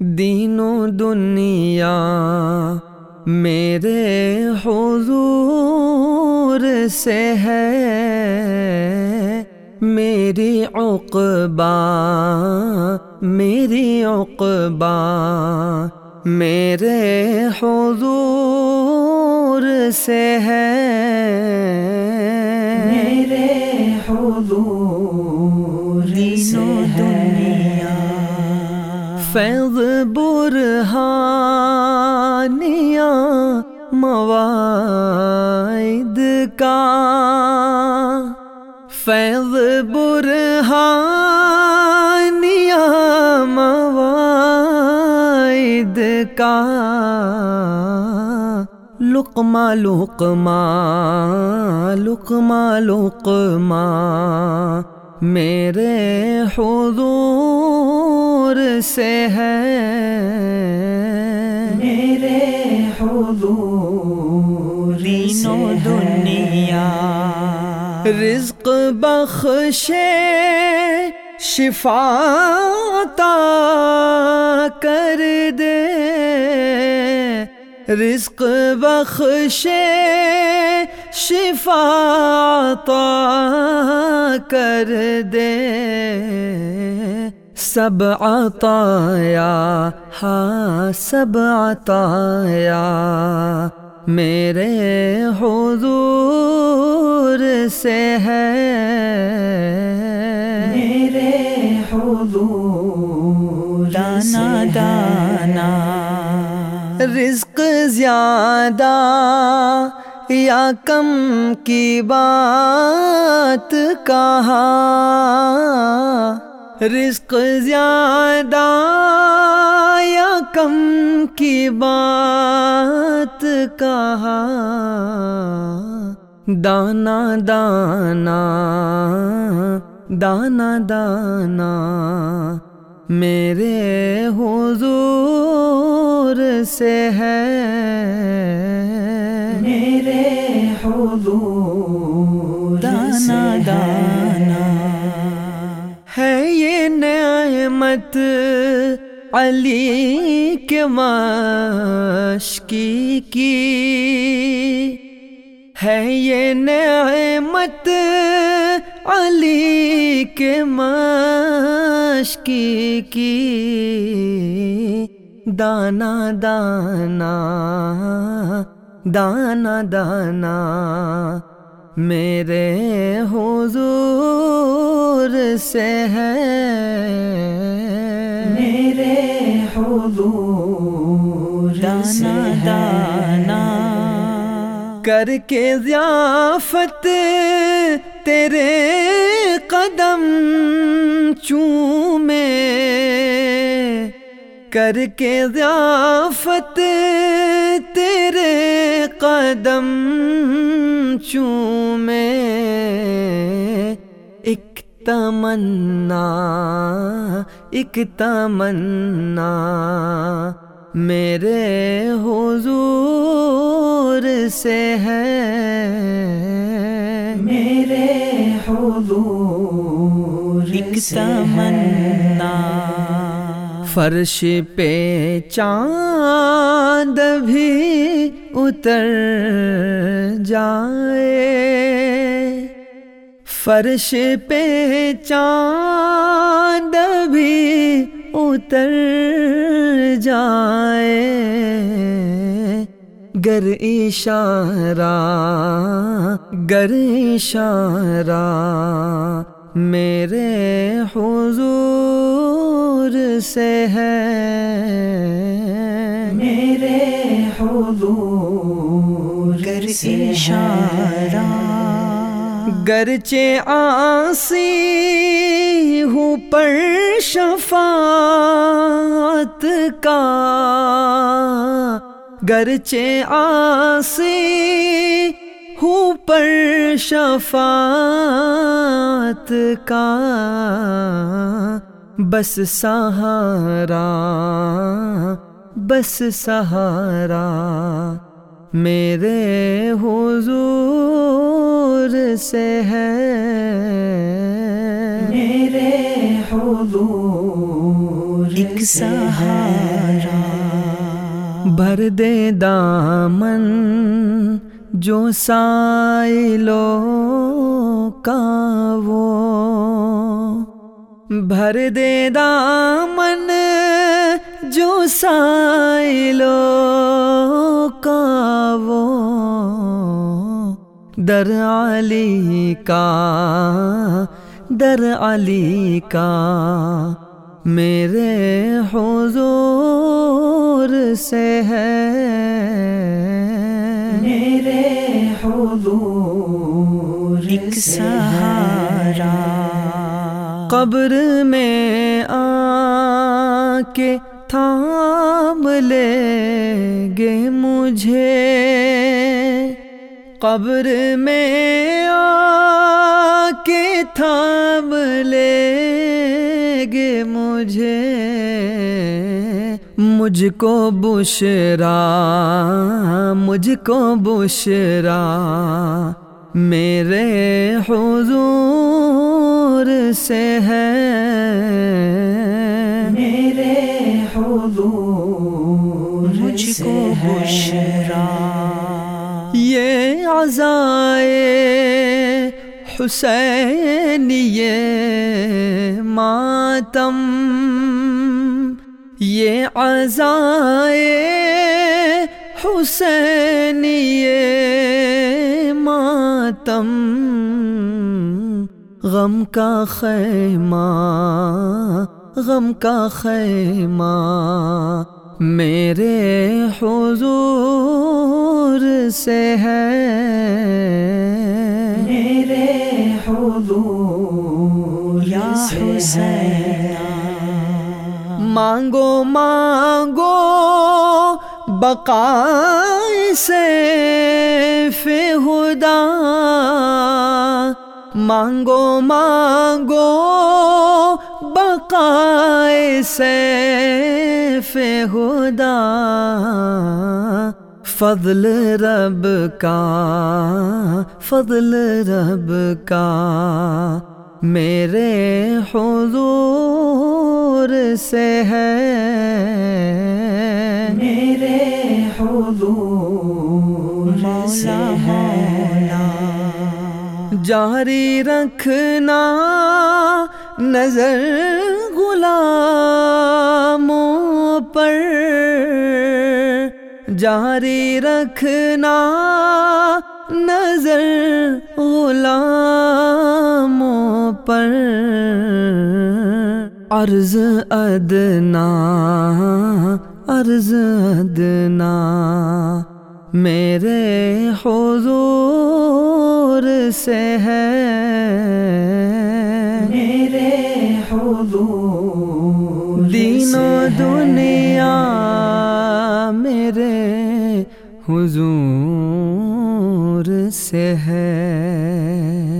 دین و دنیا میرے حضور سے ہے میری عقبا میری عقبا میرے حضور سے ہے۔ میرے حضور سے دنیا فیض برہانیا مواعد کا فیض برہانیا مواعد کا لقمہ لقمہ لقمہ لقمہ میرے حضور سے ہے۔ میرے حضور سے دنیا۔ رزق بخشے شفا عطا کر دے۔ رزق بخشے شفا عطا کر دے۔ سب عطایا ہاں سب عطایا میرے حضور سے ہے۔ میرے حضور دانا دانا۔ رزق زیادہ یا کم کی بات کہا رزق زیادہ یا کم کی بات کہا؟ دانا دانا دانا دانا میرے حضور سے ہے۔ میرے حضور دانا دانا نعمت علی کے مشکی کی ہے یہ نعمت علی کے مشکی کی دانا دانا دانا دانا میرے حضور سے ہے حضور دانا دانا۔ کر کے ضیافت تیرے قدم چومے۔ کر کے ضیافت تیرے قدم چومے۔ تمنا ایک تمنا میرے حضور سے ہے۔ میرے حضور ایک تمنا فرش پہ چاند بھی اتر جائے۔ فرش پہ چاند بھی اتر جائے۔ گر اشارہ گر اشارہ میرے حضور سے ہے۔ میرے حضور گر اشارہ۔ گرچہ آسی ہوں پر شفاعت کا گرچہ آسی ہوں پر شفاعت کا بس سہارا بس سہارا۔ میرے حضور سے ہے۔ میرے حضور ایک سہارا بھر دے دامن جو سائلو کا وہ۔ بھر دے دامن جو سائلو در علی کا در علی کا میرے حضور سے ہے۔ میرے حضور ایک سہارا۔ قبر میں آ کے تھام لے گے مجھے۔ قبر میں آ کے تھام لے گے مجھے مجھ کو بشرا مجھ کو بشرا میرے حضور سے ہے۔ میرے حضور مجھ کو بشرا۔ یہ عزائے حسین یہ ماتم۔ یہ عزائے حسین یہ ماتم۔ غم کا خیمہ، غم کا خیمہ۔ میرے حضور سے ہے۔ میرے حضور یا حسین مانگو مانگو بقائے سے خدا مانگو مانگو سے خدا فضل رب کا فضل رب کا میرے حضور سے ہے۔ میرے حضور مولا مولا۔ جاری رکھنا نظر غلاموں پر جاری رکھنا نظر غلاموں پر عرض ادنا عرض ادنا۔ میرے حضور سے ہے حضور دین و دنیا میرے حضور سے ہے۔